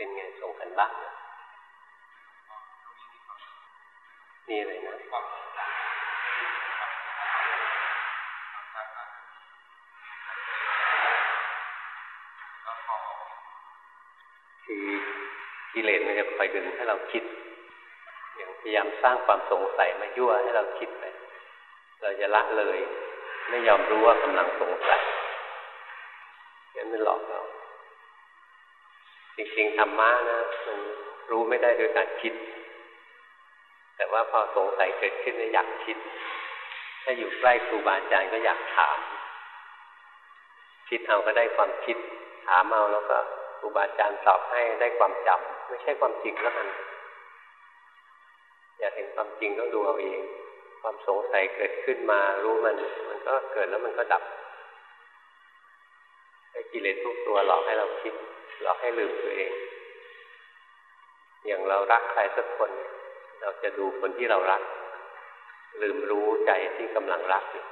เป็นไงส่งกันบ้างนี่อะไรนะคือกิเลสมันจะคอยดึงให้เราคิด อย่างพยายามสร้างความสงสัยมายั่วให้เราคิดไป เราจะละเลย ไม่ยอมรู้ว่ากำลังสงสัยงั้นมันหลอกเรา จริงๆธรรมะนะมันรู้ไม่ได้ด้วยการคิด แต่ว่าพอสงสัยเกิดขึ้นเนี่ยอยากคิด ถ้าอยู่ใกล้ครูบาอาจารย์ก็อยากถาม คิดเอาก็ได้ความคิด ถามเอาแล้วก็ครูบาอาจารย์ตอบให้ได้ความจำไม่ใช่ความจริงแล้วกันอยากเห็นความจริงต้องดูเอาเอง ความสงสัยเกิดขึ้นมารู้มัน มันก็เกิดแล้วมันก็ดับไอ้กิเลสทุกตัวหลอกให้เราคิด หลอกให้ลืมตัวเอง อย่างเรารักใครสักคน เราจะดูคนที่เรารัก ลืมรู้ใจที่กำลังรักอยู่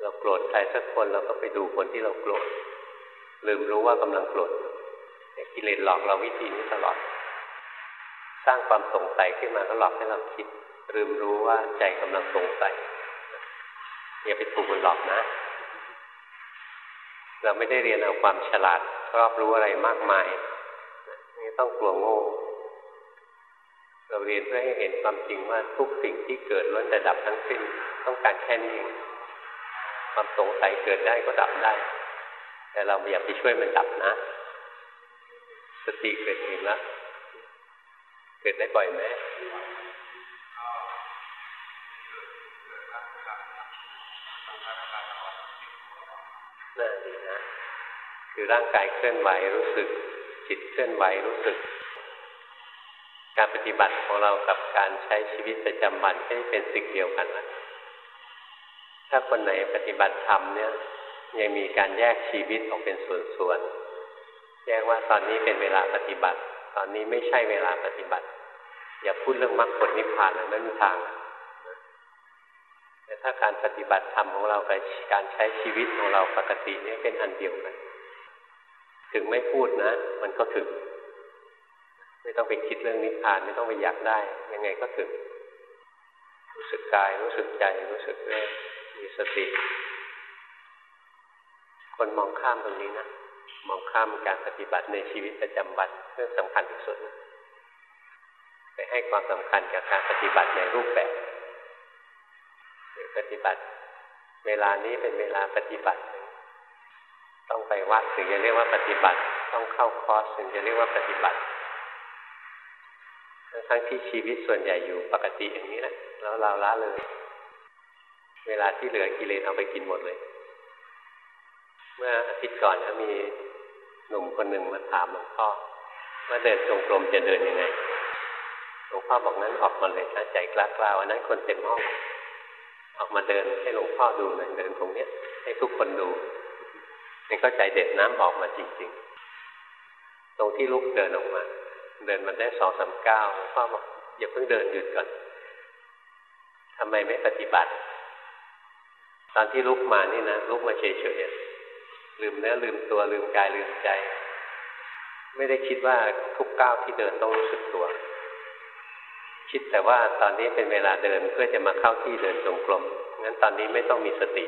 เราโกรธใครสักคนเราก็ไปดูคนที่เราโกรธลืมรู้ว่ากำลังโกรธกิเลสหลอกเราวิธีนี้ตลอด สร้างความสงสัยขึ้นมาก็หลอกให้เราคิดลืมรู้ว่าใจกำลังสงสัยอย่าไปถูกมันหลอกนะ เราไม่ได้เรียนเอาความฉลาดรอบรู้อะไรมากมายนี่ต้องกลัวโง่ เราเรียนเพื่อให้เห็นความจริงว่าทุกสิ่งที่เกิดล้วนแต่ดับทั้งสิ้น ต้องการแค่นี้เองความสงสัยเกิดได้ก็ดับได้ แต่เราอย่าไปช่วยมันดับนะ สติเกิดเองแล้วเกิดได้บ่อยไหมน่าดี คือร่างกายเคลื่อนไหวรู้สึก จิตเคลื่อนไหวรู้สึก การปฏิบัติของเรากับการใช้ชีวิตประจำวันไม่เป็นสิ่งเดียวกันนะถ้าคนไหนปฏิบัติธรรมเนี่ยยังมีการแยกชีวิตออกเป็นส่วนๆแยกว่าตอนนี้เป็นเวลาปฏิบัติ ตอนนี้ไม่ใช่เวลาปฏิบัติ อย่าพูดเรื่องมรรคผลนิพพานเลยไม่มีทางแต่ถ้าการปฏิบัติธรรมของเรากับการใช้ชีวิตของเราปกตินี่เป็นอันเดียวกัน ถึงไม่พูดนะ มันก็ถึง ไม่ต้องไปคิดเรื่องนิพพานไม่ต้องไปอยากได้ ยังไงก็ถึง รู้สึกกายรู้สึกใจรู้สึกเรื่องมีสติ คนมองข้ามตรงนี้นะมองข้ามการปฏิบัติในชีวิตประจำวันเรื่องสำคัญที่สุดนะไปให้ความสำคัญกับการปฏิบัติในรูปแบบหรือปฏิบัติ เวลานี้เป็นเวลาปฏิบัติ ต้องไปวัดถึงจะเรียกว่าปฏิบัติ ต้องเข้าคอร์สถึงจะเรียกว่าปฏิบัติ ทั้งที่ชีวิตส่วนใหญ่อยู่ปกติอย่างนี้แหละแล้วเราละเลย เวลาที่เหลือกิเลสเอาไปกินหมดเลย เมื่ออาทิตย์ก่อนมีหนุ่มคนหนึ่งมาถามหลวงพ่อว่าเดินจงกรมจะเดินยังไงหลวงพ่อบอกนั้นออกมาเลยนะใจกล้ากล้าวันนั้นคนเต็มห้องออกมาเดินให้หลวงพ่อดูหน่อยเดินตรงเนี้ย ให้ทุกคนดู นี่ก็ใจเด็ดน้ำออกมาจริง ๆ ตรงที่ลุกเดินออกมา เดินมันได้สองสามเก้าวพ่อบอกอย่าเพิ่งเดินหยุดก่อนทำไมไม่ปฏิบัติ ตอนที่ลุกมานี่นะลุกมาเฉยๆลืมเนื้อลืมตัวลืมกายลืมใจ ไม่ได้คิดว่าทุกก้าวที่เดินต้องรู้สึกตัว คิดแต่ว่าตอนนี้เป็นเวลาเดินเพื่อจะมาเข้าที่เดินจงกรมงั้นตอนนี้ไม่ต้องมีสติ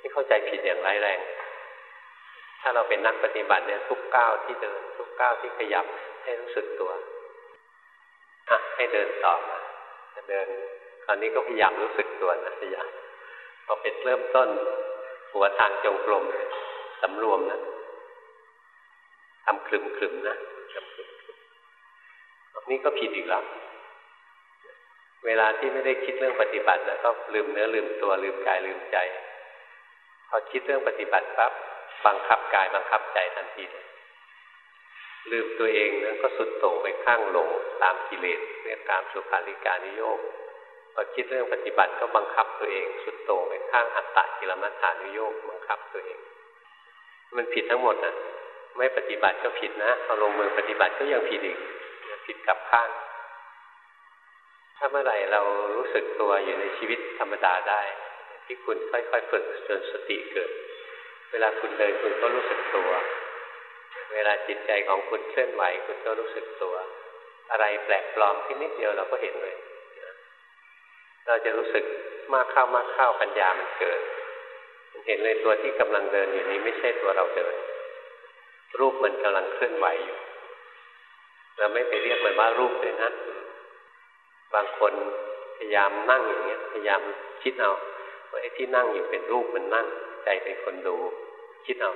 นี่เข้าใจผิดอย่างร้ายแรง ถ้าเราเป็นนักปฏิบัติเนี่ยทุกก้าวที่เดิน ทุกก้าวที่ขยับให้รู้สึกตัวอะให้เดินต่อมาจะเดินคราวนี้ก็พยายามรู้สึกตัวนะพยายามพอเป็นเริ่มต้น หัวทางจงกรมสำรวมนะทำคลึมคลึมนะทำคลึมคลึมนี่ก็ผิดอีกแล้วเวลาที่ไม่ได้คิดเรื่องปฏิบัติแล้วก็ลืมเนื้อลืมตัวลืมกายลืมใจ พอคิดเรื่องปฏิบัติปั๊บ บังคับกายบังคับใจทันทีเลยลืมตัวเองนั้นก็สุดโต่งไปข้างหลงตามกิเลสเรียกตามสุขาริการนิโยกพอคิดเรื่องปฏิบัติก็บังคับตัวเอง สุดโต่งไปข้างอัตตะกิลมัฏฐานุโยกบังคับตัวเอง มันผิดทั้งหมดนะไม่ปฏิบัติก็ผิดนะเอาลงมือปฏิบัติก็ยังผิดอีกผิดกับข้าง ถ้าเมื่อไหร่เรารู้สึกตัวอยู่ในชีวิตธรรมดาได้ที่คุณค่อยๆฝึกจนสติเกิด เวลาคุณเดินคุณก็รู้สึกตัว เวลาจิตใจของคุณเคลื่อนไหวคุณก็รู้สึกตัว อะไรแปลกปลอมที่นิดเดียวเราก็เห็นเลย เราจะรู้สึกมากเข้ามากเข้าปัญญามันเกิด เห็นเลยตัวที่กำลังเดินอยู่นี้ไม่ใช่ตัวเราเดิน รูปมันกำลังเคลื่อนไหวอยู่ เราไม่ไปเรียกมันว่ารูปเลยนะ บางคนพยายามนั่งอย่างเงี้ย พยายามคิดเอา ไอ้ที่นั่งอยู่เป็นรูปมันนั่ง ใจเป็นคนดู คิดเอา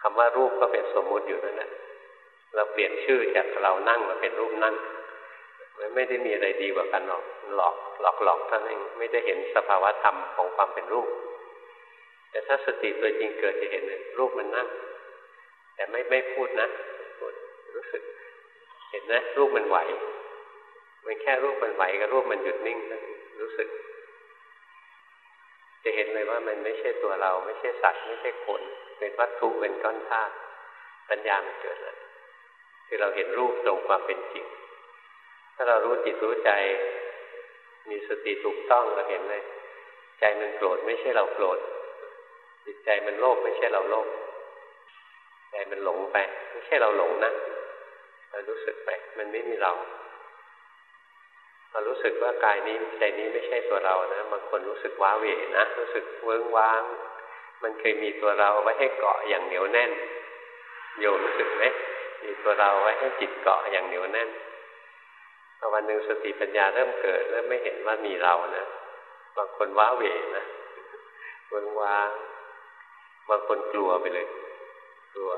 คำว่ารูปก็เป็นสมมุติอยู่นั่นแหละเราเปลี่ยนชื่อจากเรานั่งมาเป็นรูปนั่งมันไม่ได้มีอะไรดีกว่ากันหรอกหลอกหลอกหลอกท่านเองไม่ได้เห็นสภาวะธรรมของความเป็นรูป แต่ถ้าสติตัวจริงเกิดจะเห็นเลยรูปมันนั่ง แต่ไม่ไม่พูดนะพูดรู้สึก เห็นนะรูปมันไหว มันแค่รูปมันไหวกับรูปมันหยุดนิ่งรู้สึก จะเห็นเลยว่ามันไม่ใช่ตัวเรา ไม่ใช่สัตว์ไม่ใช่คนเป็นวัตถุเป็นก้อนธาตุปัญญามันเกิดแล้วคือเราเห็นรูปตรงความเป็นจริง ถ้าเรารู้จิตรู้ใจ มีสติถูกต้องเราเห็นเลย ใจมันโกรธไม่ใช่เราโกรธจิตใจมันโลภไม่ใช่เราโลภใจมันหลงไป ไม่ใช่เราหลงนะเรารู้สึกไป มันไม่มีเรา เรารู้สึกว่ากายนี้ใจนี้ไม่ใช่ตัวเรานะบางคนรู้สึกว้าเหวนะรู้สึกเวิ้งว้าง มันเคยมีตัวเราไว้ให้เกาะอย่างเหนียวแน่น โยมรู้สึกไหมมีตัวเราไว้ให้จิตเกาะอย่างเหนียวแน่นพอวันหนึ่งสติปัญญาเริ่มเกิดเริ่มไม่เห็นว่ามีเรานะบางคนว้าเหวนะเวิ้งว้างบางคนกลัวไปเลย กลัว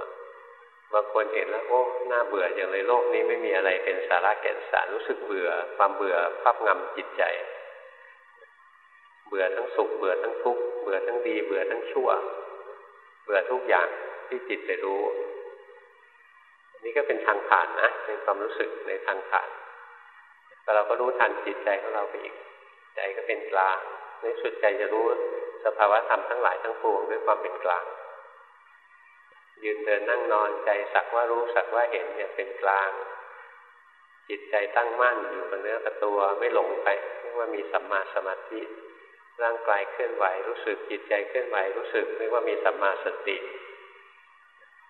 บางคนเห็นแล้วโอ้หน้าเบื่ออย่างเลยโลกนี้ไม่มีอะไรเป็นสาระแก่นสารรู้สึกเบื่อ ความเบื่อครอบงำจิตใจ เบื่อทั้งสุขเบื่อทั้งทุกข์เบื่อทั้งดีเบื่อทั้งชั่ว เบื่อทุกอย่างที่จิตไปรู้นี่ก็เป็นทางผ่านนะเป็นความรู้สึกในทางผ่านแต่เราก็รู้ทันจิตใจของเราไปอีก ใจก็เป็นกลางในสุดใจจะรู้สภาวะธรรมทั้งหลายทั้งปวงด้วยความเป็นกลาง ยืนเดินนั่งนอนใจสักว่ารู้สักว่าเห็นอย่างเป็นกลาง จิตใจตั้งมั่นอยู่กับเนื้อกับตัวไม่หลงไปเรียกว่ามีสัมมาสมาธิร่างกายเคลื่อนไหวรู้สึกจิตใจเคลื่อนไหวรู้สึกเรียกว่ามีสัมมาสติ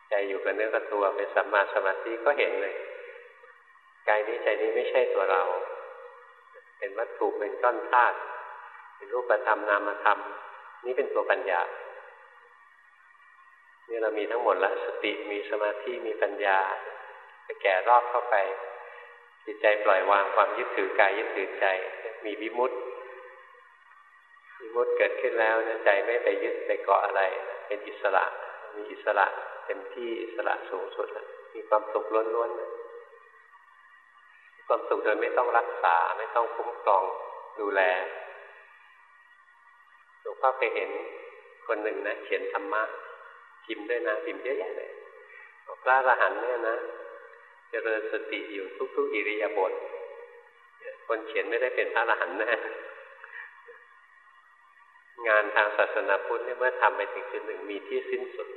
ใจอยู่กับเนื้อกับตัวเป็นสัมมาสมาธิก็เห็นเลยกายนี้ใจนี้ไม่ใช่ตัวเรา เป็นวัตถุเป็นก้อนธาตุเป็นรูปธรรมนามธรรม นี่เป็นตัวปัญญา นี่เรามีทั้งหมดละสติมีสมาธิมีปัญญาไปแก่รอบเข้าไป จิตใจปล่อยวางความยึดถือกายยึดถือใจ มีวิมุตติวิมุตติเกิดขึ้นแล้วใจไม่ไปยึดไปเกาะอะไร เป็นอิสระ มีอิสระเต็มที่อิสระสูงสุดแล้วมีความสุขล้วนๆเลยความสุขโดยไม่ต้องรักษาไม่ต้องคุ้มครองดูแลหลวงพ่อเคยเห็นคนหนึ่งนะเขียนธรรมะ พิมพ์ด้วยนะพิมพ์เยอะแยะเลยพระอรหันต์เนี่ยนะจเจริญสติอยู่ทุกๆอิริยาบถคนเขียนไม่ได้เป็นพระอรหันต์แน่งานทางศาสนาพุทธเนี่ยเมื่อทำไปถึงจุดหนึ่งมีที่สิ้นสุด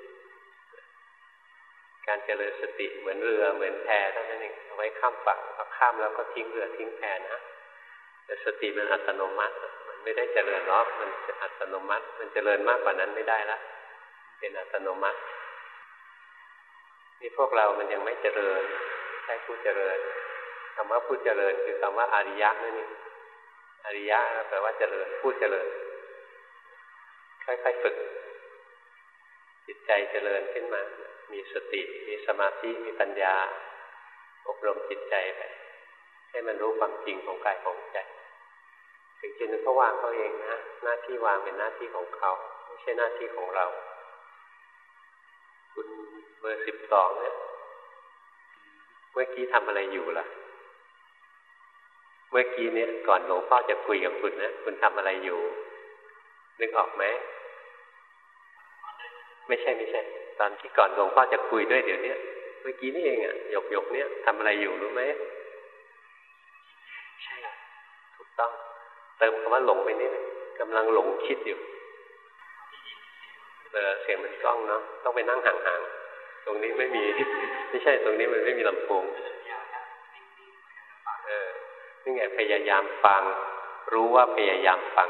การเจริญสติเหมือนเรือเหมือนแพเท่านั้นเองเอาไว้ข้ามฝั่งพอข้ามแล้วก็ทิ้งเรือทิ้งแพนะแต่สติมันอัตโนมัติ มันไม่ได้เจริญหรอกมันอัตโนมัติ มันเจริญมากกว่านั้นไม่ได้ละ เป็นอัตโนมัตินี่พวกเรามันยังไม่เจริญใช่ผู้เจริญคำว่าผู้เจริญคือคำว่าอริยะนั่นเองอริยะแปลว่าเจริญผู้เจริญค่อยๆฝึก จิตใจเจริญขึ้นมา มีสติ มีสมาธิ มีปัญญา อบรมจิตใจไป ให้มันรู้ความจริงของกายของใจ ถึงจุดนึงเขาวางเขาเองนะ หน้าที่วางเป็นหน้าที่ของเขา ไม่ใช่หน้าที่ของเรา เบอร์สิบสองเนี่ยเมื่อกี้ทำอะไรอยู่ล่ะ เมื่อกี้เนี่ยก่อนหลวงพ่อจะคุยกับคุณนะคุณทำอะไรอยู่ นึกออกไหมไม่ใช่ไม่ใช่ ตอนที่ก่อนหลวงพ่อจะคุยด้วยเดี๋ยวนี้เมื่อกี้นี่เองอะหยกหยกเนี่ยทำอะไรอยู่รู้ไหมใช่ถูกต้อง เติมคำว่าหลงไปนิดนึงกำลังหลงคิดอยู่เออเสียงมันกล้องเนาะต้องไปนั่งห่างๆ ตรงนี้ไม่มี ไม่ใช่ตรงนี้มันไม่มีลำโพงเออนี่ไงพยายามฟัง รู้ว่าพยายามฟัง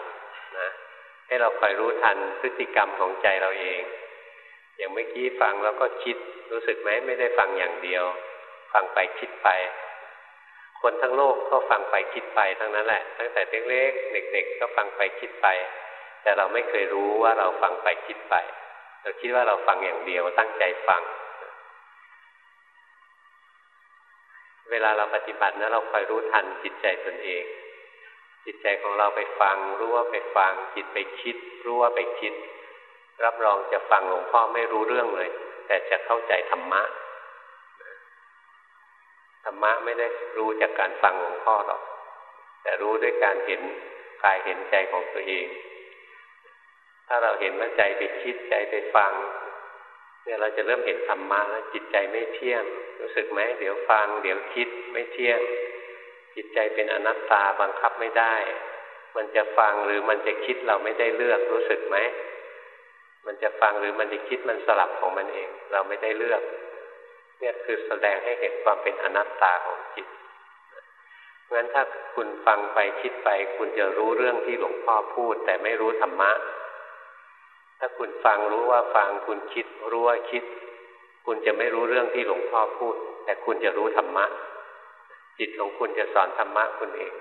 นะให้เราคอยรู้ทันพฤติกรรมของใจเราเอง อย่างเมื่อกี้ฟังแล้วก็คิดรู้สึกไหมไม่ได้ฟังอย่างเดียว ฟังไปคิดไป คนทั้งโลกก็ฟังไปคิดไปทั้งนั้นแหละ ตั้งแต่เล็กๆเด็ก ๆ ก็ฟังไปคิดไป แต่เราไม่เคยรู้ว่าเราฟังไปคิดไปเราคิดว่าเราฟังอย่างเดียวตั้งใจฟัง เวลาเราปฏิบัตินะเราคอยรู้ทันจิตใจตนเอง จิตใจของเราไปฟังรู้ว่าไปฟังจิตไปคิด รู้ว่าไปคิด รับรองจะฟังหลวงพ่อไม่รู้เรื่องเลย แต่จะเข้าใจธรรมะธรรมะไม่ได้รู้จากการฟังหลวงพ่อหรอก แต่รู้ด้วยการเห็นกายเห็นใจของตัวเอง ถ้าเราเห็นว่าใจไปคิดใจไปฟัง เนี่ยเราจะเริ่มเห็นธรรมะแล้วจิตใจไม่เที่ยง รู้สึกไหมเดี๋ยวฟัง เดี๋ยวคิดไม่เที่ยง จิตใจเป็นอนัตตาบังคับไม่ได้ มันจะฟังหรือมันจะคิดเราไม่ได้เลือกรู้สึกไหมมันจะฟังหรือมันจะคิดมันสลับของมันเอง เราไม่ได้เลือก เนี่ยคือแสดงให้เห็นความเป็นอนัตตาของจิตเพราะฉะนั้นถ้าคุณฟังไปคิดไป คุณจะรู้เรื่องที่หลวงพ่อพูด แต่ไม่รู้ธรรมะ ถ้าคุณฟังรู้ว่าฟังคุณคิดรู้ว่าคิด คุณจะไม่รู้เรื่องที่หลวงพ่อพูด แต่คุณจะรู้ธรรมะ จิตของคุณจะสอนธรรมะคุณเอง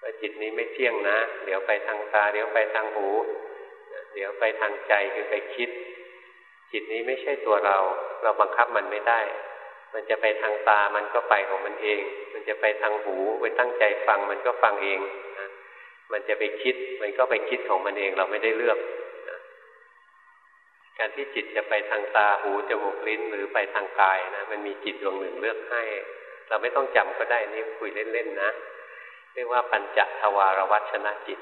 ว่าจิตนี้ไม่เที่ยงนะ เดี๋ยวไปทางตา เดี๋ยวไปทางหู เดี๋ยวไปทางใจคือไปคิด จิตนี้ไม่ใช่ตัวเรา เราบังคับมันไม่ได้ มันจะไปทางตามันก็ไปของมันเอง มันจะไปทางหูไปตั้งใจฟังมันก็ฟังเอง มันจะไปคิด มันก็ไปคิดของมันเองเราไม่ได้เลือก การที่จิตจะไปทางตาหูจมูกลิ้นหรือไปทางกายนะมันมีจิตดวงหนึ่งเลือกให้ เราไม่ต้องจำก็ได้นี่คุยเล่นๆนะเรียกว่าปัญจทวารวัชนะจิต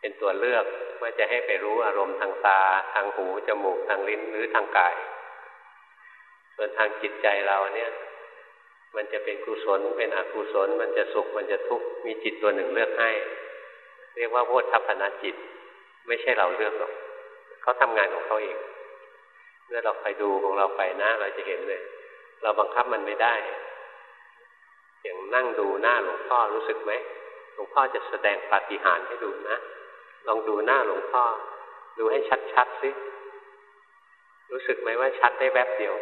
เป็นตัวเลือกว่าจะให้ไปรู้อารมณ์ทางตา ทางหูจมูกทางลิ้นหรือทางกาย ส่วนทางจิตใจเราเนี่ย มันจะเป็นกุศลเป็นอกุศล มันจะสุขมันจะทุกข์มีจิตตัวหนึ่งเลือกให้ เรียกว่าโพธพนาจิต ไม่ใช่เราเลือกหรอก เขาทำงานของเขาเองเมื่อเราไปดูของเราไปนะเราจะเห็นเลย เราบังคับมันไม่ได้ อย่างนั่งดูหน้าหลวงพ่อรู้สึกไหมหลวงพ่อจะแสดงปาฏิหาริย์ให้ดูนะ ลองดูหน้าหลวงพ่อ ดูให้ชัดๆสิรู้สึกไหมว่าชัดได้แวบเดียว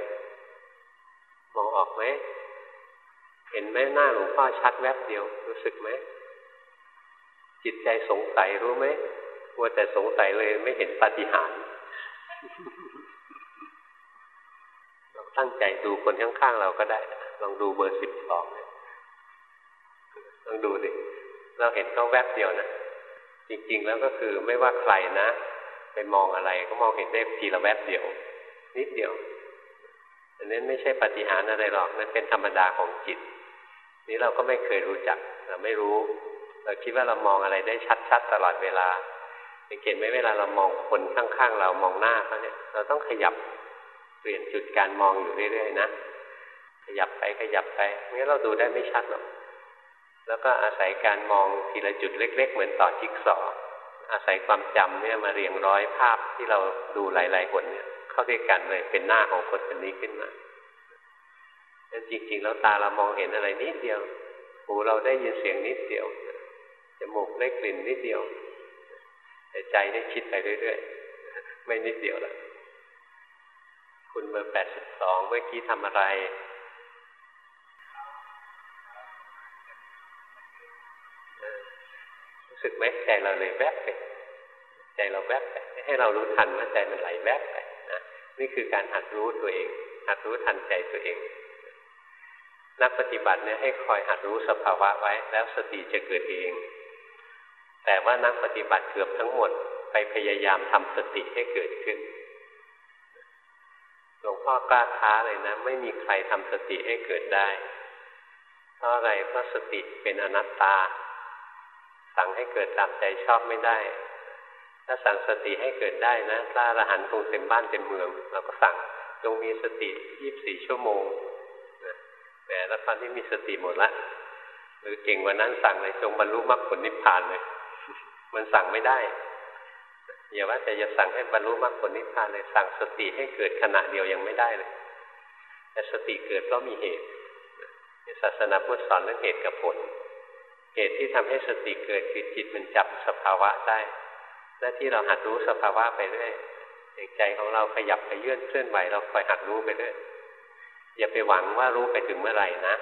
มองออกไหม เห็นไหมหน้าหลวงพ่อชัดแวบเดียว รู้สึกไหม จิตใจสงสัยรู้ไหม ว่าแต่สงสัยเลยไม่เห็นปฏิหารลองตั้งใจดูคนข้างๆเราก็ได้ลองดูเบอร์สิบสองลองดูดิเราเห็นเขาแวบเดียวนะจริง ๆ แล้วก็คือไม่ว่าใครนะไปมองอะไรก็มองเห็นได้ทีละแวบเดียว นิดเดียวอันนั้นไม่ใช่ปฏิหารอะไรหรอกนั่นเป็นธรรมดาของจิต นี้เราก็ไม่เคยรู้จักเราไม่รู้ เราคิดว่าเรามองอะไรได้ชัด ๆ ตลอดเวลา สังเกตไหมเวลาเรามองคนข้างๆเรามองหน้าเขาเนี่ย เราต้องขยับเปลี่ยนจุดการมองอยู่เรื่อยๆนะขยับไปขยับไปงั้นเราดูได้ไม่ชัดหรอกแล้วก็อาศัยการมองทีละจุดเล็ก ๆ เหมือนต่อจิ๊กซออาศัยความจำเนี่ยมาเรียงร้อยภาพที่เราดูหลายๆคนเนี่ย เข้าด้วยกันเลยเป็นหน้าของคนคนนี้ขึ้นมาแต่จริง ๆ แล้วตาเรามองเห็นอะไรนิดเดียว หูเราได้ยินเสียงนิดเดียวจมูกได้กลิ่นนิดเดียว แต่ใจได้คิดไปเรื่อยๆ ไม่นิดเดียวละคุณเบอร์แปดสิบสองเมื่อกี้ทำอะไร รู้สึกไหมใจเราเลยแวบไป ใจเราแวบไป ให้เรารู้ทันว่าใจมันไหลแวบไปนะนี่คือการหัดรู้ตัวเอง หัดรู้ทันใจตัวเองนักปฏิบัติเนี่ยให้คอยหัดรู้สภาวะไว้ แล้วสติจะเกิดเอง แต่ว่านักปฏิบัติเกือบทั้งหมดไปพยายามทำสติให้เกิดขึ้น หลวงพ่อกล้าท้าเลยนะ ไม่มีใครทำสติให้เกิดได้ เพราะอะไรเพราะสติเป็นอนัตตา สั่งให้เกิดตามใจชอบไม่ได้ ถ้าสั่งสติให้เกิดได้นะพระอรหันต์คงเต็มบ้านเต็มเมืองเราก็สั่งจงมีสติยี่บสี่ชั่วโมงนะแต่ล้วตอนนี้มีสติหมดละหรือเก่งกว่านั้นสั่งเลยจงบรรลุมรรคผลนิพพานเลย มันสั่งไม่ได้ อย่าว่าแต่จะสั่งให้บรรลุมรรคผลนิพพานเลยสั่งสติให้เกิดขณะเดียวยังไม่ได้เลย แต่สติเกิดเพราะมีเหตุศาสนาพุทธสอนเรื่องเหตุกับผล เหตุที่ทำให้สติเกิดคือจิตมันจับสภาวะได้ และที่เราหัดรู้สภาวะไปเรื่อยใจของเราขยับขยื่นเคลื่อนไหวเราคอยหัดรู้ไปด้วยอย่าไปหวังว่ารู้ไปถึงเมื่อไหร่นะ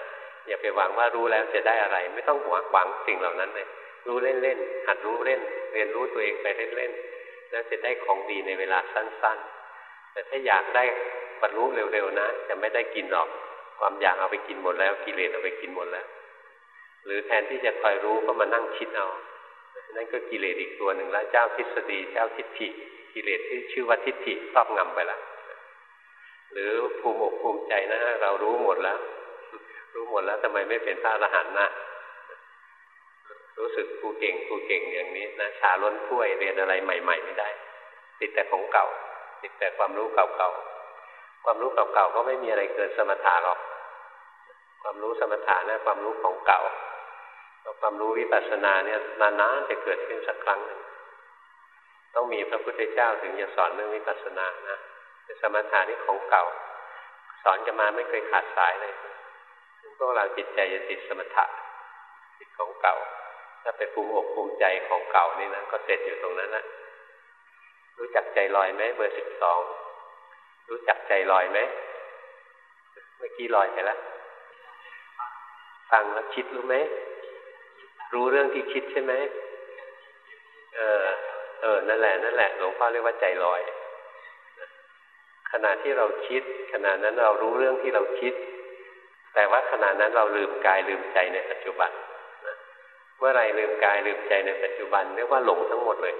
อย่าไปหวังว่ารู้แล้วจะได้อะไร ไม่ต้องหวังหวังสิ่งเหล่านั้นเลย รู้เล่นๆหัดรู้เล่น เรียนรู้ตัวเองไปเล่นๆแล้วจะได้ของดีในเวลาสั้น ๆ แต่ถ้าอยากได้บรรลุเร็วๆนะจะไม่ได้กินหรอกความอยากเอาไปกินหมดแล้วกิเลสเอาไปกินหมดแล้ว หรือแทนที่จะคอยรู้ก็มานั่งคิดเอานั่นก็กิเลสอีกตัวหนึ่งแล้วเจ้าทฤษฎีเจ้าทิฏฐิกิเลสที่ชื่อว่าทิฏฐิครอบงำไปล้วหรือภูมิอกภูมิใจนะเรารู้หมดแล้ว รู้หมดแล้วทำไมไม่เป็นพระอรหันต์นะ รู้สึกกูเก่งกูเก่งอย่างนี้นะชาล้นถ้วยเรียนอะไรใหม่ ๆ ไม่ได้ ติดแต่ของเก่า ติดแต่ความรู้เก่าๆความรู้เก่าๆก็ไม่มีอะไรเกินสมถะหรอก ความรู้สมถะนะ ความรู้ของเก่าความรู้วิปัสสนาเนี่ยนานๆจะเกิดขึ้นสักครั้งหนึ่งต้องมีพระพุทธเจ้าถึงจะสอนเรื่องวิปัสสนานะแต่สมถะนี่ของเก่า สอนกันมาไม่เคยขาดสายเลยพวกเราจิตใจจะติดสมถะติดของเก่า ถ้าไปภูมิอกภูมิใจของเก่านี่นะก็เสร็จอยู่ตรงนั้นนะรู้จักใจลอยไหมเบอร์สิบสองรู้จักใจลอยไหมเมื่อกี้ลอยไปแล้วฟังแล้วคิดรู้ไหมรู้เรื่องที่คิดใช่ไหมเออเออนั่นแหละนั่นแหละหลวงพ่อเรียกว่าใจลอยขณะที่เราคิด ขณะนั้นเรารู้เรื่องที่เราคิด แต่ว่าขณะนั้นเราลืมกายลืมใจในปัจจุบันเเมื่อไรลืมกายลืมใจในปัจจุบันเรียกว่าหลงทั้งหมดเลย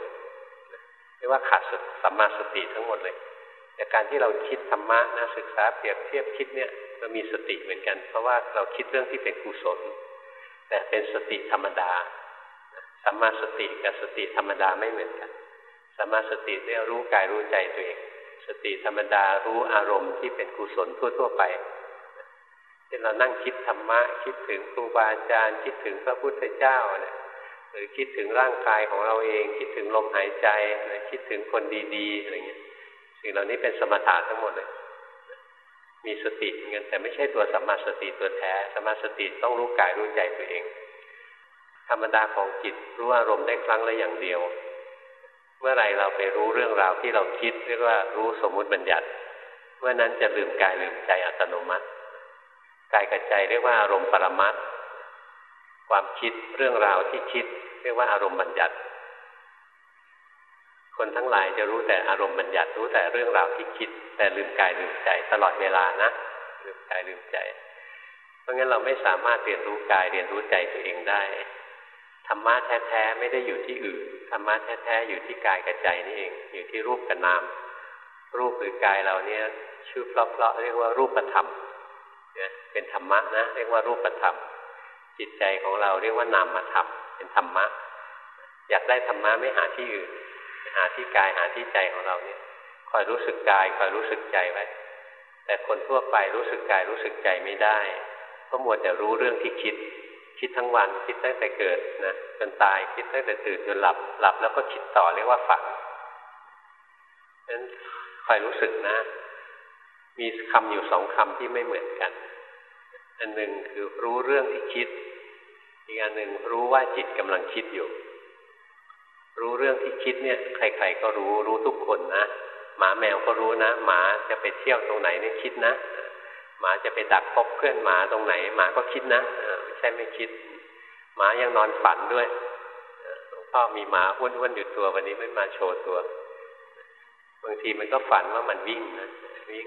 เรียกว่าขาดสัมมาสติทั้งหมดเลยแต่การที่เราคิดธรรมะนะศึกษาเปรียบเทียบคิดเนี่ยเรามีสติเหมือนกัน เพราะว่าเราคิดเรื่องที่เป็นกุศลแต่เป็นสติธรรมดาสัมมาสติกับสติธรรมดาไม่เหมือนกันสัมมาสติเรียกรู้กายรู้ใจตัวเอง สติธรรมดารู้อารมณ์ที่เป็นกุศลทั่ว ๆ ไป เช่นเรานั่งคิดธรรมะ คิดถึงครูบาอาจารย์ คิดถึงพระพุทธเจ้าเนี่ยหรือคิดถึงร่างกายของเราเอง คิดถึงลมหายใจคิดถึงคนดีๆอะไรเงี้ยสิ่งเหล่านี้เป็นสมถะทั้งหมดเลย มีสติเงินแต่ไม่ใช่ตัวสัมมาสติตัวแท้สัมมาสติต้องรู้กายรู้ใจตัวเอง ธรรมดาของจิตรู้อารมณ์ได้ครั้งละอย่างเดียว เมื่อไรเราไปรู้เรื่องราวที่เราคิดเรียกว่ารู้สมมุติบัญญัติเมื่อนั้นจะลืมกายลืมใจอัตโนมัติ กายกับใจเรียกว่าอารมณ์ปรมัตความคิดเรื่องราวที่คิด เรียกว่าอารมณ์บัญญัติ คนทั้งหลายจะรู้แต่อารมณ์บัญญัติรู้แต่เรื่องราวที่คิด แต่ลืมกายลืมใจตลอดเวลานะลืมกายลืมใจ เพราะงั้นเราไม่สามารถเรียนรู้กายเรียนรู้ใจตัวเองได้ธรรมะแท้ๆไม่ได้อยู่ที่อื่นธรรมะแท้ๆอยู่ที่กายกับใจนี่เอง อยู่ที่รูปกับนาม รูปหรือกายเราเนี่ยชื่อเพลาะๆเรียกว่ารูปธรรม เป็นธรรมะนะเรียกว่ารูปธรรม จิตใจของเราเรียกว่านามธรรมเป็นธรรมะ อยากได้ธรรมะไม่หาที่อื่นหาที่กายหาที่ใจของเราเนี่ยคอยรู้สึกกายคอยรู้สึกใจไว้ แต่คนทั่วไปรู้สึกกายรู้สึกใจไม่ได้ก็มัวแต่รู้เรื่องที่คิด คิดทั้งวันคิดตั้งแต่เกิดนะจนตายคิดตั้งแต่ตื่นจนหลับหลับแล้วก็คิดต่อเรียกว่าฝันนั้นคอยรู้สึกนะ มีคำอยู่สองคำที่ไม่เหมือนกัน อันหนึ่งคือรู้เรื่องที่คิด อีกอันหนึ่งรู้ว่าจิตกำลังคิดอยู่ รู้เรื่องที่คิดเนี่ยใครๆก็รู้รู้ทุกคนนะหมาแมวก็รู้นะ หมาจะไปเที่ยวตรงไหนนี่คิดนะ หมาจะไปดักพบเพื่อนหมาตรงไหน หมาก็คิดนะไม่ใช่ไม่คิด หมายังนอนฝันด้วยหลวงพ่อมีหมาอ้วนๆอยู่ตัววันนี้ไม่มาโชว์ตัว บางทีมันก็ฝันว่ามันวิ่งนะวิ่ง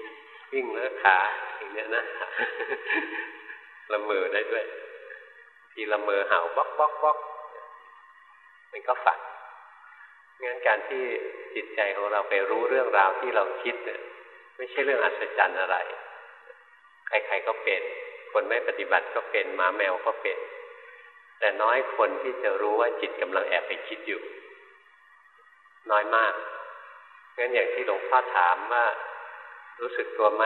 วิ่งแล้วขาอย่างเนี้ยนะละเมอได้ด้วยทีละเมอเห่าบล็อกบล็อกบล็อกมันก็ฝันงั้นการที่จิตใจของเราไปรู้เรื่องราวที่เราคิดเนี่ยไม่ใช่เรื่องอัศจรรย์อะไร ใครๆก็เป็น คนไม่ปฏิบัติก็เป็นหมาแมวก็เป็น แต่น้อยคนที่จะรู้ว่าจิตกำลังแอบไปคิดอยู่ น้อยมากงั้นอย่างที่หลวงพ่อถามว่า รู้สึกตัวไหม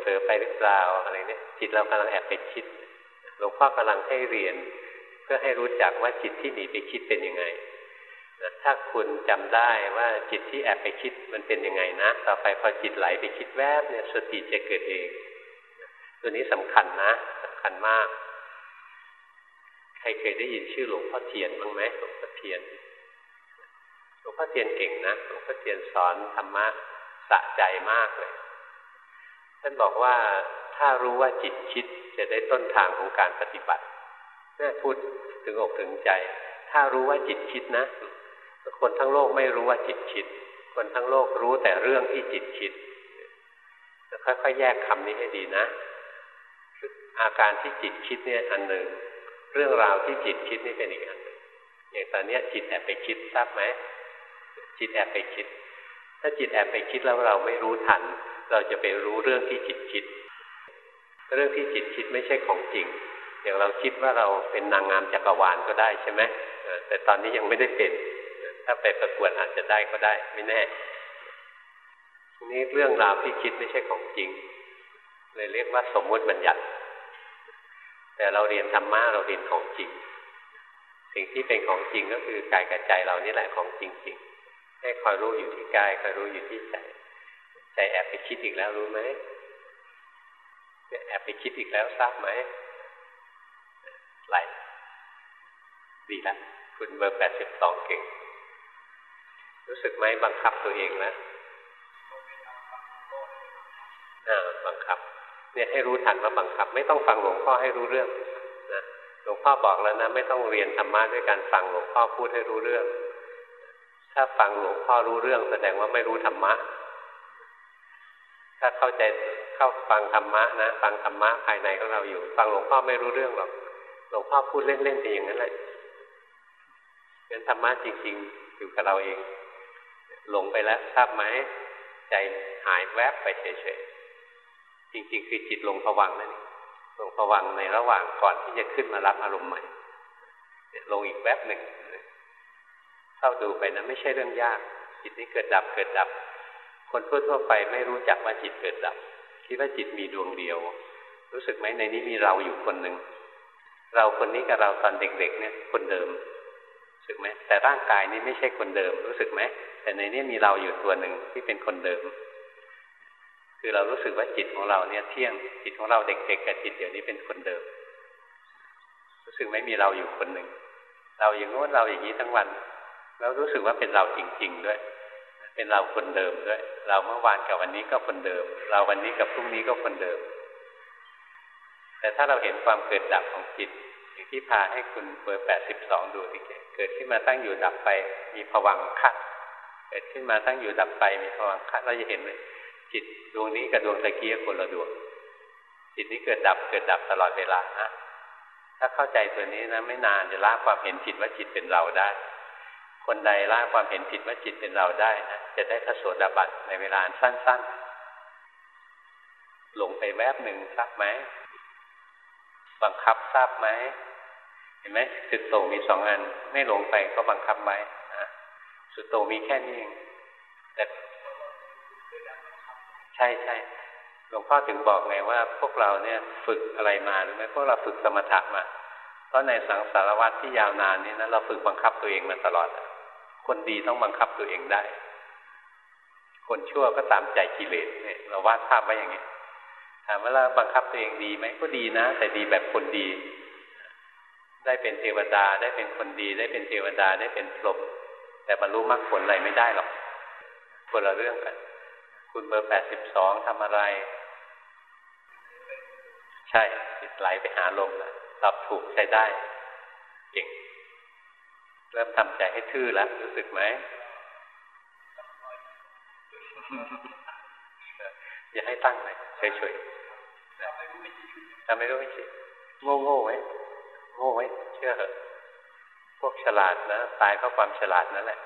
เผลอไปหรือเปล่าอะไรเนี่ยจิตเรากำลังแอบไปคิด หลวงพ่อกำลังให้เรียน เพื่อให้รู้จักว่าจิตที่หนีไปคิดเป็นยังไงถ้าคุณจำได้ว่าจิตที่แอบไปคิดมันเป็นยังไงนะ ต่อไปพอจิตไหลไปคิดแวบเนี่ยสติจะเกิดเอง ตัวนี้สำคัญนะสำคัญมาก ใครเคยได้ยินชื่อหลวงพ่อเทียนบ้างไหมหลวงพ่อเทียน หลวงพ่อเทียนเก่งนะ หลวงพ่อเทียนสอนธรรมะสะใจมากเลย ท่านบอกว่าถ้ารู้ว่าจิตคิดจะได้ต้นทางของการปฏิบัตินี่พูดถึงอกถึงใจ ถ้ารู้ว่าจิตคิดนะ คนทั้งโลกไม่รู้ว่าจิตคิด คนทั้งโลกรู้แต่เรื่องที่จิตคิดค่อยๆแยกคำนี้ให้ดีนะ อาการที่จิตคิดเนี่ยอันหนึ่ง เรื่องราวที่จิตคิดนี่เป็นอีกอันหนึ่งอย่างตอนนี้จิตแอบไปคิดทราบไหมจิตแอบไปคิด ถ้าจิตแอบไปคิดแล้วเราไม่รู้ทัน เราจะไปรู้เรื่องที่จิตคิด เรื่องที่จิตคิดไม่ใช่ของจริง อย่างเราคิดว่าเราเป็นนางงามจักรวาลก็ได้ใช่ไหมแต่ตอนนี้ยังไม่ได้เป็น ถ้าไปประกวดอาจจะได้ก็ได้ไม่แน่นี่เรื่องราวที่คิดไม่ใช่ของจริง เลยเรียกว่าสมมุติบัญญัติ แต่เราเรียนธรรมะเราเรียนของจริง สิ่งที่เป็นของจริงก็คือกายกับใจเรานี่แหละของจริงๆให้คอยรู้อยู่ที่กายคอยรู้อยู่ที่ใจ ใจแอบไปคิดอีกแล้วรู้ไหมแอบไปคิดอีกแล้วทราบไหมไหลดีแล้วคุณเบอร์แปดสิบสองเก่ง รู้สึกไหมบังคับตัวเองแล้วบังคับ เนี่ยให้รู้ทันว่าบังคับ ไม่ต้องฟังหลวงพ่อให้รู้เรื่องนะหลวงพ่อบอกแล้วนะไม่ต้องเรียนธรรมะด้วยการฟังหลวงพ่อพูดให้รู้เรื่อง ถ้าฟังหลวงพ่อรู้เรื่องแสดงว่าไม่รู้ธรรมะ ถ้าเข้าใจเข้าฟังธรรมะนะฟังธรรมะภายในของเราอยู่ ฟังหลวงพ่อไม่รู้เรื่องหรอกหลวงพ่อพูดเล่นๆไปอย่างนั้นแหละเป็นธรรมะจริง ๆ อยู่กับเราเอง หลงไปแล้วทราบไหมใจหายแวบไปเฉยๆจริง ๆ คือจิตลงผวังนั่นเองลงผวังในระหว่างก่อนที่จะขึ้นมารับอารมณ์ใหม่ลงอีกแวบหนึ่งเข้าดูไปนะไม่ใช่เรื่องยาก จิตนี้เกิดดับเกิดดับ คนทั่วๆไปไม่รู้จักว่าจิตเกิดดับ คิดว่าจิตมีดวงเดียว รู้สึกไหมในนี้มีเราอยู่คนหนึ่ง เราคนนี้กับเราตอนเด็กๆเนี่ยคนเดิมรู้สึกไหมแต่ร่างกายนี้ไม่ใช่คนเดิม รู้สึกไหมแต่ในนี้มีเราอยู่ตัวหนึ่งที่เป็นคนเดิม คือเรารู้สึกว่าจิตของเราเนี่ยเที่ยงจิตของเราเด็กๆกับจิตเดี๋ยวนี้เป็นคนเดิม รู้สึกไหมมีเราอยู่คนหนึ่งเราอย่างโน้นเราอย่างนี้ทั้งวัน แล้วรู้สึกว่าเป็นเราจริง ๆ ด้วย เป็นเราคนเดิมด้วย เราเมื่อวานกับวันนี้ก็คนเดิม เราวันนี้กับพรุ่งนี้ก็คนเดิม แต่ถ้าเราเห็นความเกิดดับของจิตอย่างที่พาให้คุณเบอร์แปดสิบสองดูที่เกิดขึ้นมาตั้งอยู่ดับไป มีผวังคัดเกิดขึ้นมาตั้งอยู่ดับไป มีพลังคัดเราจะเห็นเลยจิตดวงนี้กับดวงตะกี้คนละดวง จิตนี้เกิดดับเกิดดับตลอดเวลานะถ้าเข้าใจตัวนี้นะไม่นานจะละความเห็นผิดว่าจิตเป็นเราได้ คนใดละความเห็นผิดว่าจิตเป็นเราได้นะจะได้พระโสดาบันในเวลาสั้น ๆ หลงไปแวบหนึ่งทราบไหมบังคับทราบไหมเห็นไหมจุดโต่งมีสองอัน ไม่หลงไปก็บังคับไว้สุดโต่งมีแค่นี้เองแต่ใช่ใช่หลวงพ่อถึงบอกไงว่า พวกเราเนี่ยฝึกอะไรมาหรือไม่พวกเราฝึกสมถะมา เพราะในสังสารวัตรที่ยาวนานนี้นะเราฝึกบังคับตัวเองมาตลอด คนดีต้องบังคับตัวเองได้ คนชั่วก็ตามใจกิเลสเนี่ยเราวาดภาพไว้อย่างนี้ถามว่าเราบังคับตัวเองดีไหมก็ดีนะ แต่ดีแบบคนดี ได้เป็นเทวดาได้เป็นคนดี ได้เป็นเทวดาได้เป็นพรหมแต่บรรลุมรรคผลอะไรไม่ได้หรอกคนละเรื่องกัน คุณเบอร์แปดสิบสองทำอะไร ใช่จิตไหลไปหาลมแล้วตอบถูกใช้ได้ เก่ง เริ่มทำใจให้ทื่อแล้วรู้สึกไหมอย่าให้ตั้งเลยเฉยๆทำไม่รู้ไม่ชี้โง่โง่ไว้โง่ไว้เชื่อเหอะพวกฉลาดนะตายเพราะความฉลาดนั่นแหละ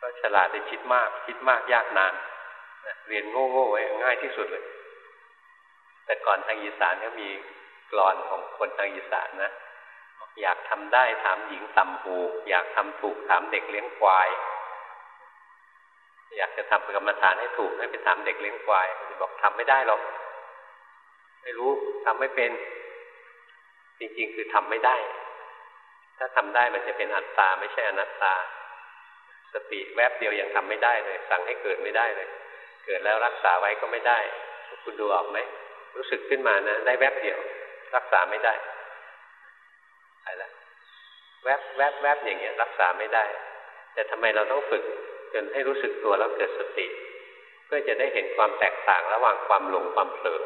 ก็ฉลาดได้คิดมาก คิดมากยากนานเรียนโง่โง่ไว้ง่ายที่สุดเลย แต่ก่อนทางอีสานก็มีกรอนของคนทางอีสานนะ อยากทำได้ถามหญิงตำหูอยากทำถูกถามเด็กเลี้ยงควาย อยากจะทำกรรมฐานให้ถูกให้ไปถามเด็กเลี้ยงควายจะบอกทำไม่ได้หรอกไม่รู้ทำไม่เป็น จริงๆ คือทำไม่ได้ ถ้าทำได้มันจะเป็นอัตตาไม่ใช่อนัตตา สติแวบเดียวยังทำไม่ได้เลย สั่งให้เกิดไม่ได้เลย เกิดแล้วรักษาไว้ก็ไม่ได้ คุณดูออกไหมรู้สึกขึ้นมานะ ได้แวบเดียว รักษาไม่ได้ แวบแวบแวบอย่างเงี้ยรักษาไม่ได้ แต่ทำไมเราต้องฝึกจนให้รู้สึกตัวแล้วเกิดสติ เพื่อจะได้เห็นความแตกต่างระหว่างความหลงความเผลอ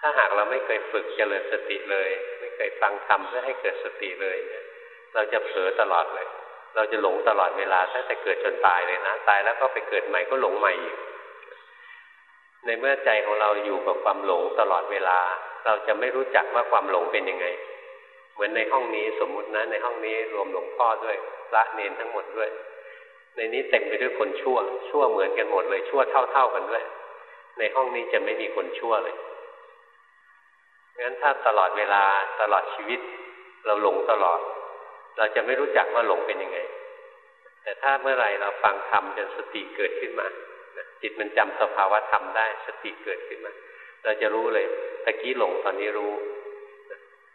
ถ้าหากเราไม่เคยฝึกเจริญสติเลย ไม่เคยฟังธรรมเพื่อให้เกิดสติเลยเนี่ยเราจะเผลอตลอดเลย เราจะหลงตลอดเวลาตั้งแต่เกิดจนตายเลยนะตายแล้วก็ไปเกิดใหม่ก็หลงใหม่อีกในเมื่อใจของเราอยู่กับความหลงตลอดเวลา เราจะไม่รู้จักว่าความหลงเป็นยังไง มือนในห้องนี้สมมุตินะในห้องนี้รวมหลวงพ่อด้วยพระเนนทั้งหมดด้วย ในนี้เต็มไปด้วยคนชั่ว ชั่วเหมือนกันหมดเลยชั่วเท่า ๆกันด้วย ในห้องนี้จะไม่มีคนชั่วเลยงั้นถ้าตลอดเวลาตลอดชีวิต เราหลงตลอด เราจะไม่รู้จักว่าหลงเป็นยังไง แต่ถ้าเมื่อไหร่เราฟังธรรมจนสติเกิดขึ้นมาจิตมันจำสภาวะธรรมได้สติเกิดขึ้นมา เราจะรู้เลยตะกี้หลงตอนนี้รู้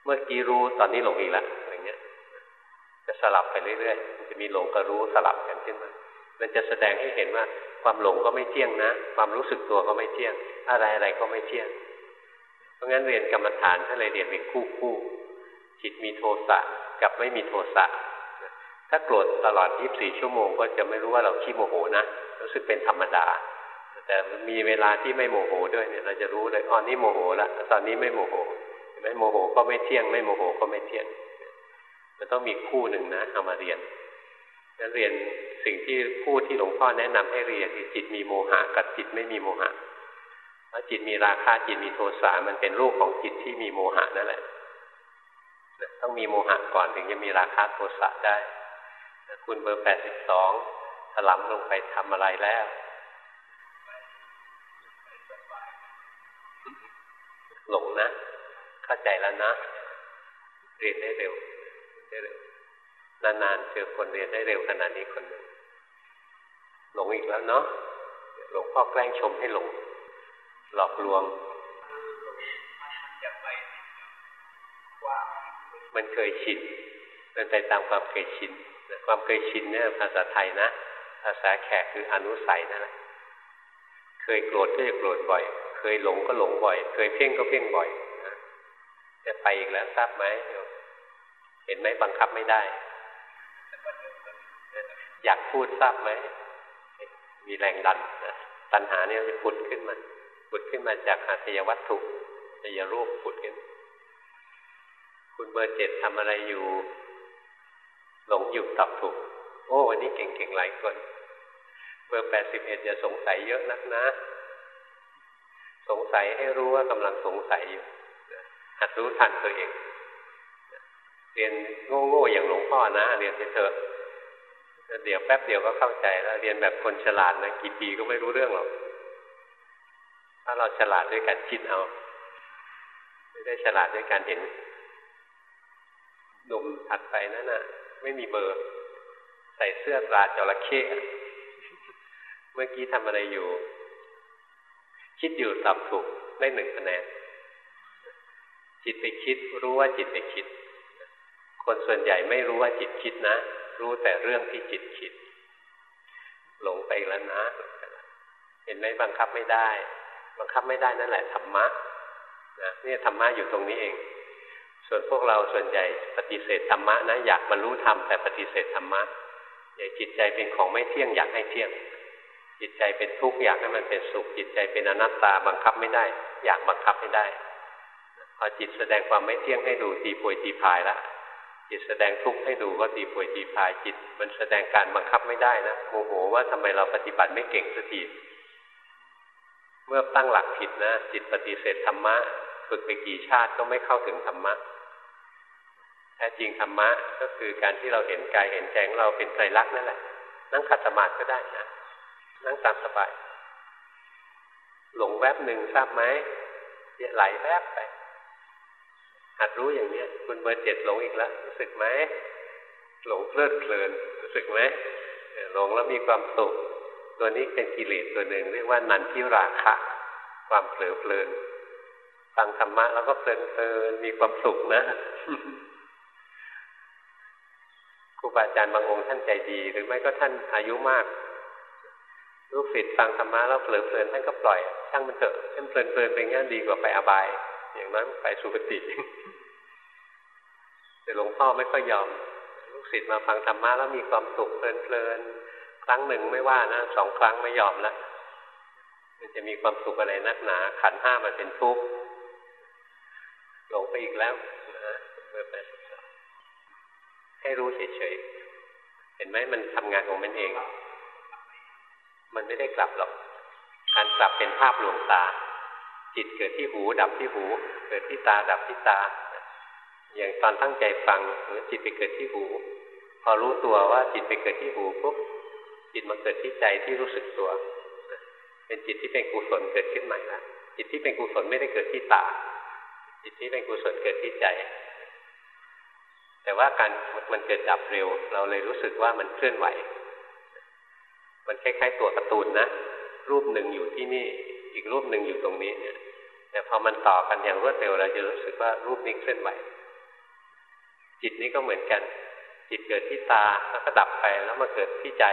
เมื่อกี้รู้ตอนนี้หลงอีกล้วอย่างเงี้ย จะสลับไปเรื่อยๆจะมีหลงกับรู้สลับกันขึ้นมามันจะแสดงให้เห็นว่า ความหลงก็ไม่เที่ยงนะ ความรู้สึกตัวก็ไม่เที่ยง อะไรอะไรก็ไม่เที่ยง เพราะงั้นเรียนกรรมฐานถ้าเลยเรียนเป็นคู่คู่จิตมีโทสะกับไม่มีโทสะถ้าโกรธตลอด 24 ชั่วโมง ก็จะไม่รู้ว่าเราขี้โมโหนะรู้สึกเป็นธรรมดา แต่มีเวลาที่ไม่โมโหด้วยเนี่ย เราจะรู้เลยอ๋อนี่โมโหละตอนนี้ไม่โมโห ไม่โมโหก็ไม่เที่ยง ไม่โมโหก็ไม่เที่ยง มันต้องมีคู่หนึ่งนะเอามาเรียนนั้นเรียนสิ่งที่คู่ที่หลวงพ่อแนะนำให้เรียนคือจิตมีโมหะกับจิตไม่มีโมหะถ้าจิตมีราคะจิตมีโทสะมันเป็นรูปของจิตที่มีโมหะนั่นแหละต้องมีโมหะก่อนถึงจะมีราคะโทสะได้คุณเบอร์แปดสิบสองถลำลงไปทำอะไรแล้ว หลงนะ เข้าใจแล้วนะ เรียนได้เร็วได้เร็วนานๆเจอคนเรียนได้เร็วขนาดนี้คนหนึ่งหลงอีกแล้วเนาะหลวงพ่อแกล้งชมให้หลง หลอกลวง มันเคยชินมันไปตามความเคยชินความเคยชินเนี่ยภาษาไทยนะ ภาษาแขกคืออนุสัยนั่นแหละ เคยโกรธก็จะโกรธบ่อย เคยหลงก็หลงบ่อย เคยเพ่งก็เพ่งบ่อย จะไปอีกแล้วทราบไหมเห็นไหมบังคับไม่ได้ อยากพูดทราบไหม มีแรงดันนะตัณหาเนี่ยจะผุดขึ้นมาผุดขึ้นมาจากอาทยวัตถุจะยรูปผุดขึ้น คุณเบอร์เจ็ดทำอะไรอยู่ หลงอยู่ตอบถูก โอ้วันนี้เก่งๆหลายคน เบอร์แปดสิบเอ็ดอย่าสงสัยเยอะนักนะ สงสัยให้รู้ว่ากำลังสงสัยอยู่ หัดรู้ทันตัวเอง เรียนโง่ๆอย่างหลวงพ่อนะ เรียนไปเถอะเดี๋ยวแป๊บเดียวก็เข้าใจแล้วเรียนแบบคนฉลาดนะกี่ปีก็ไม่รู้เรื่องหรอกถ้าเราฉลาดด้วยการคิดเอาไม่ได้ฉลาดด้วยการเห็นหนุ่มถัดไปนั่นน่ะ ไม่มีเบอร์ ใส่เสื้อตราจระเข้เมื่อกี้ทำอะไรอยู่ คิดอยู่ตอบถูกได้หนึ่งคะแนน จิตไปคิดรู้ว่าจิตไปคิด คนส่วนใหญ่ไม่รู้ว่าจิตคิดนะ รู้แต่เรื่องที่จิตคิด หลงไปแล้วนะ เห็นไหมบังคับไม่ได้ บังคับไม่ได้นั่นแหละธรรมะนะนี่ธรรมะอยู่ตรงนี้เอง ส่วนพวกเราส่วนใหญ่ปฏิเสธธรรมะนะอยากบรรลุธรรมแต่ปฏิเสธธรรมะอยากจิตใจเป็นของไม่เที่ยงอยากให้เที่ยง จิตใจเป็นทุกข์อยากให้มันเป็นสุข จิตใจเป็นอนัตตาบังคับไม่ได้ อยากบังคับไม่ได้ พอจิตแสดงความไม่เที่ยงให้ดูตีป่วยตีพายละจิตแสดงทุกข์ให้ดูก็ตีป่วยตีพายจิต มันแสดงการบังคับไม่ได้นะโมโหว่าทำไมเราปฏิบัติไม่เก่งสักทีเมื่อตั้งหลักผิดนะ จิตปฏิเสธธรรมะฝึกไปกี่ชาติก็ไม่เข้าถึงธรรมะแท้จริงธรรมะก็คือการที่เราเห็นกายเห็นใจของเราเป็นไตรลักษณ์นั่นแหละ นั่งขัดสมาธิก็ได้นะนั่งตามสบายหลงแวบหนึ่งทราบไหมไหลแวบไป หัดรู้อย่างเนี้ย คุณเบอร์เจ็ดหลงอีกแล้วรู้สึกไหมหลงเพลิดเพลินรู้สึกไหมหลงแล้วมีความสุข ตัวนี้เป็นกิเลสตัวหนึ่งเรียกว่านันทิราคะ ความเผลอเพลินฟังธรรมะแล้วก็เพลินเพลินมีความสุขนะครูบาอาจารย์บางองค์ท่านใจดี หรือไม่ก็ท่านอายุมากลูกศิษย์ฟังธรรมะแล้วเผลอเพลินท่านก็ปล่อยช่างมันเถอะท่านเพลินเพลินเป็นงั้นดีกว่าไปอบาย อย่างนั้นไปสุคติแต่หลวงพ่อไม่ค่อยยอม ลูกศิษย์มาฟังธรรมะแล้วมีความสุขเพลินเพลินครั้งหนึ่งไม่ว่านะสองครั้งไม่ยอมละมันจะมีความสุขอะไรนักหนา ขันห้ามันเป็นทุกข์หลงไปอีกแล้วนะเบอร์แปดสิบสองให้รู้เฉยๆเห็นไหมมันทำงานของมันเอง มันไม่ได้กลับหรอก การกลับเป็นภาพหลวงตา จิตเกิดที่หู ดับที่หู เกิดที่ตาดับที่ตา อย่างตอนตั้งใจฟังหรือจิตไปเกิดที่หู พอรู้ตัวว่าจิตไปเกิดที่หูปุ๊บจิตมาเกิดที่ใจที่รู้สึกตัว เป็นจิตที่เป็นกุศลเกิดขึ้นใหม่ละจิตที่เป็นกุศลไม่ได้เกิดที่ตา จิตที่เป็นกุศลเกิดที่ใจ แต่ว่าการมันเกิดดับเร็ว เราเลยรู้สึกว่ามันเคลื่อนไหว มันคล้ายๆตัวการ์ตูนนะ รูปหนึ่งอยู่ที่นี่ อีกรูปหนึ่งอยู่ตรงนี้เนี่ย แต่พอมันต่อกันอย่างรวดเร็วเราจะรู้สึกว่ารูปนี้เคลื่อนไหวจิตนี้ก็เหมือนกัน จิตเกิดที่ตาแล้วก็ดับไปแล้วมาเกิดที่ใจ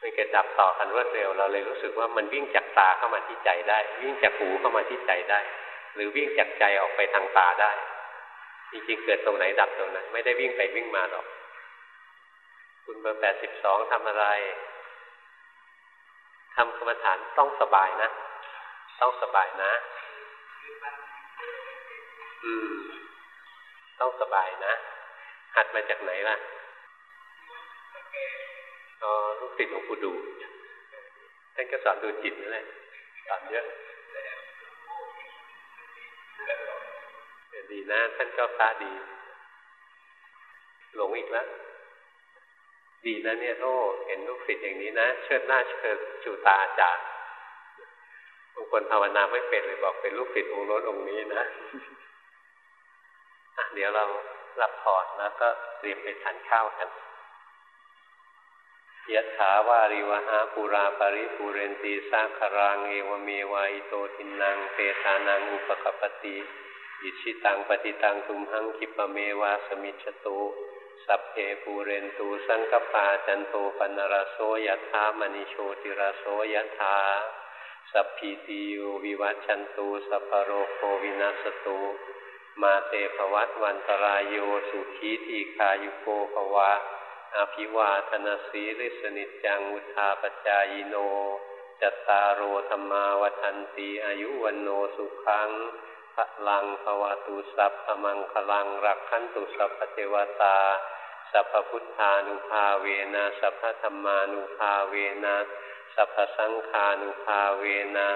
มันเกิดดับต่อกันรวดเร็ว เราเลยรู้สึกว่ามันวิ่งจากตาเข้ามาที่ใจได้ วิ่งจากหูเข้ามาที่ใจได้ หรือวิ่งจากใจออกไปทางตาได้ จริงๆเกิดตรงไหนดับตรงนั้น ไม่ได้วิ่งไปวิ่งมาหรอก คุณเบอร์แปดสิบสองทำอะไรทำกรรมฐานต้องสบายนะ ต้องสบายนะ อืม ต้องสบายนะ หัดมาจากไหนล่ะอ๋อลูกศิษย์หลวงปู่ดูท่านก็สอนดูจิตนั่นแหละสอนเยอะดีนะ ท่านก็พระดี หลงอีกแล้วดีนะเนี่ยโอ้เห็นลูกศิษย์อย่างนี้นะ เชิดหน้าเชิดชูตาอาจารย์ บางคนภาวนาไม่เป็นเลยบอกเป็นลูกศิษย์องค์โน้นองค์นี้นะะเดี๋ยวเรารับพรแล้วก็เตรียมไปทานข้าวกันยะถาวาริวหาปุราปริปุเรนตีสาครังเอวเมวายโตทินังเตตานังอุปกปติอิชิตังปฏิตังตุมหังคิปเมวาสมิจตุสัพเพปูเรนตูสังกปาจันโตปนรโสยะถามณิโชติรโสยะถา สัพพิติโยวิวัชชันตุสัพพโรโควินัสตุมาเตภวัตวันตรายโยสุขีทีคายุโกภวะอภิวาทนาสีริสนิจังุทาปจายโน จัตตารโอธรรมาวันตีอายุวันโนสุขังพลังภวตุสัพพมังคลังรักขันตุสัพพเทวตา สัพพพุทธานุภาเวนะสัพพธรรมานุภาเวนะ สัพพสังขานุภาเวนะ